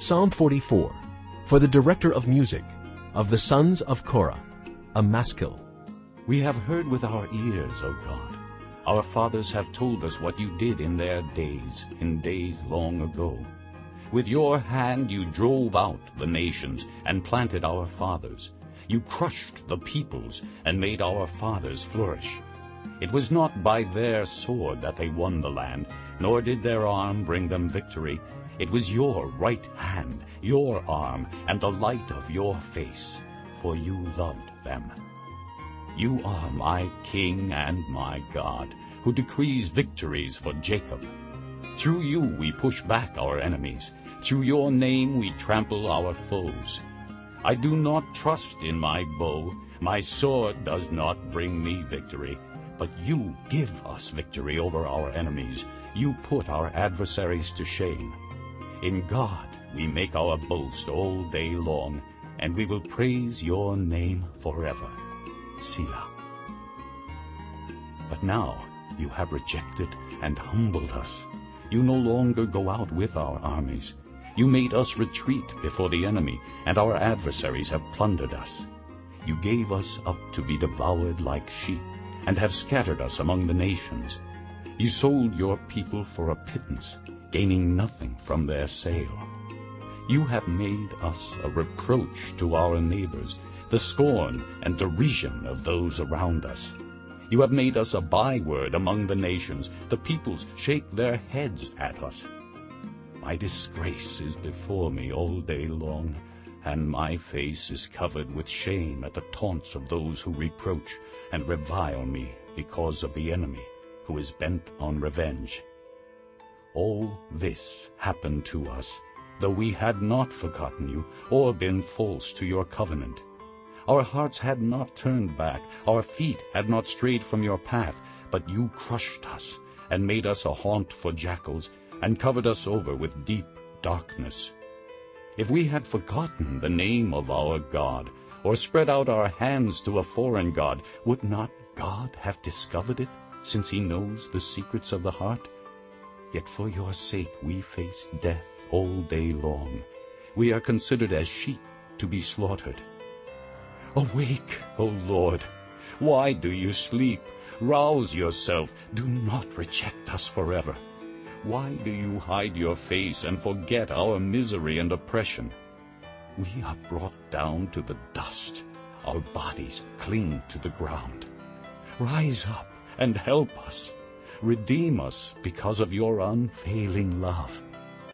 Psalm 44 For the director of music, of the sons of Korah, a maskil. We have heard with our ears, O God. Our fathers have told us what you did in their days, in days long ago. With your hand you drove out the nations and planted our fathers. You crushed the peoples and made our fathers flourish. It was not by their sword that they won the land, nor did their arm bring them victory. It was your right hand, your arm, and the light of your face, for you loved them. You are my King and my God, who decrees victories for Jacob. Through you we push back our enemies. Through your name we trample our foes. I do not trust in my bow. My sword does not bring me victory. But you give us victory over our enemies. You put our adversaries to shame. In God we make our boast all day long, and we will praise your name forever. Selah. But now you have rejected and humbled us. You no longer go out with our armies. You made us retreat before the enemy, and our adversaries have plundered us. You gave us up to be devoured like sheep, and have scattered us among the nations. You sold your people for a pittance, gaining nothing from their sale. You have made us a reproach to our neighbors, the scorn and derision of those around us. You have made us a byword among the nations. The peoples shake their heads at us. My disgrace is before me all day long, and my face is covered with shame at the taunts of those who reproach and revile me because of the enemy who is bent on revenge. All this happened to us, though we had not forgotten you or been false to your covenant. Our hearts had not turned back, our feet had not strayed from your path, but you crushed us and made us a haunt for jackals and covered us over with deep darkness. If we had forgotten the name of our God, or spread out our hands to a foreign God, would not God have discovered it, since he knows the secrets of the heart? Yet for your sake we face death all day long. We are considered as sheep to be slaughtered. Awake, O Lord! Why do you sleep? Rouse yourself. Do not reject us forever. Why do you hide your face and forget our misery and oppression? We are brought down to the dust. Our bodies cling to the ground. Rise up and help us. Redeem us because of your unfailing love.